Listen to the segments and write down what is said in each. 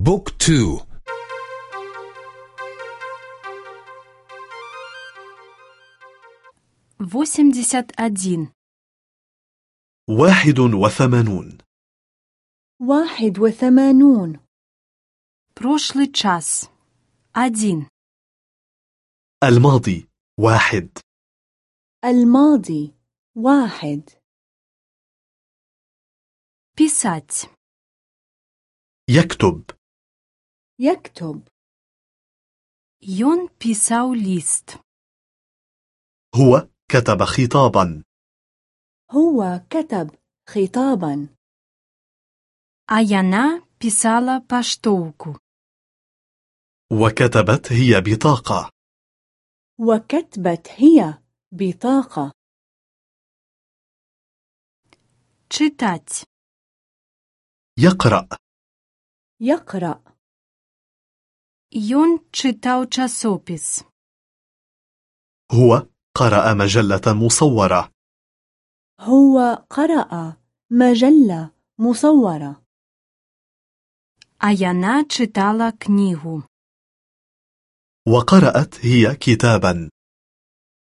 بوك تو восемьдесят один واحد وثمانون واحد وثمانون прошлый час один الماضي واحد الماضي واحد писать يكتب يكتب Ён пісаў ліст. هو كتب خطابا هو كتب خطابا А яна пісала паштоўку. وكتبت هي بطاقة وكتبت هي بطاقة Чытаць. يقرأ يقرأ Ён чытаў часопіс. هو قرأ مجلة مصورة هو قرأ مجلة مصورة А яна чытала кнігу. وقرأت هي كتابا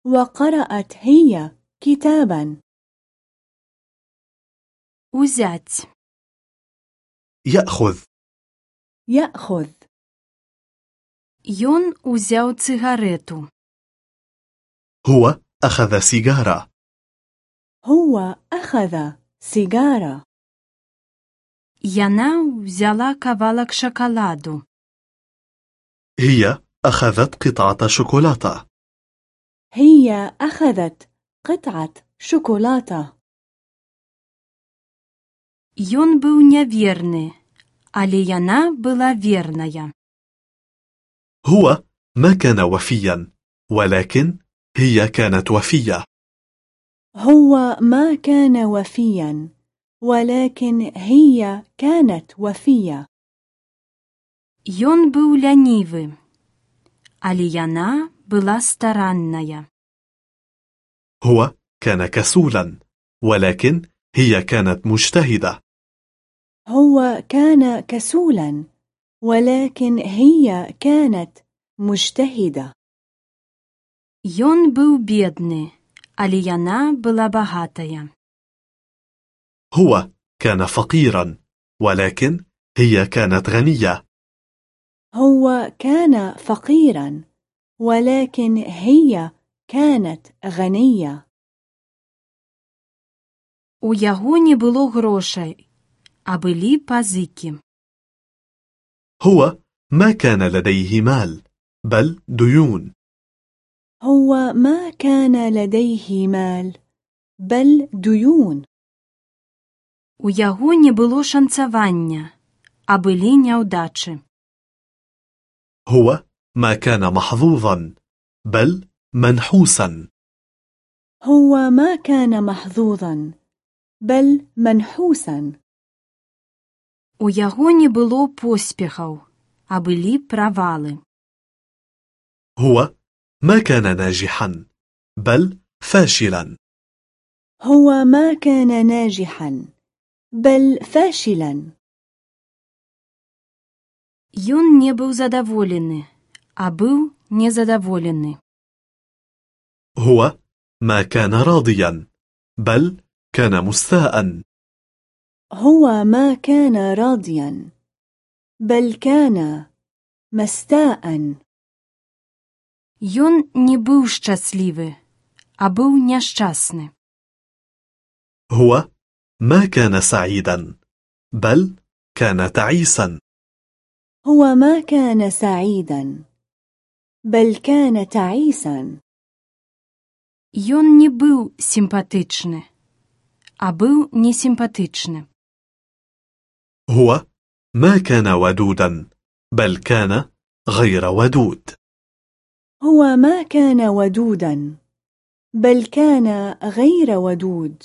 وقرأت هي كتابا Узяць. يأخذ يأخذ Ён узяў цыгарету. هو أخذ سيجارة هو أخذ سيجارة Яна ўзяла кавалак шакаладу. هي أخذت قطعة شوكولاتة هي أخذت قطعة شوكولاتة Ён быў няверны, але яна была верная. هو ما كان وفيا ولكن هي كانت وفية هو ما كان وفيا ولكن هي كانت وفية Ён быў лянівы, але яна была старанная. هو كان كسولا ولكن هي كانت مجتهدة هو كان كسولا ولكن هي كانت مجتهدة Ён быў бедны, але яна была багатая. هو كان فقيرا ولكن هي كانت غنية هو كان فقيرا ولكن هي كانت غنية У яго не было грошай, а былі пазыкі. هو ما كان لديه مال بل ديون هو ما كان لديه مال بل ديون У яго не было шанцавання, а былі няўдачы. هو ما كان محظوظا بل منحوسا هو ما كان محظوظا بل منحوسا У яго не было поспехаў, а былі правалы. هو ما كان ناجحا بل فاشلا هو ما كان ناجحا بل فاشلا Ён не быў задаволены, а быў незадаволены. هو ما كان راضيا بل كان مستاء هو ما كان راضيا بل كان مستاء Ён не быў шчаслівы, а быў няшчасны. هو ما كان سعيدا بل كان تعيسا هو ما كان سعيدا بل كان تعيسا Ён не быў сімпатычны, а быў несімпатычны. هو ما كان ودودا بل كان غير ودود. هو ما كان ودودا بل كان غير ودود.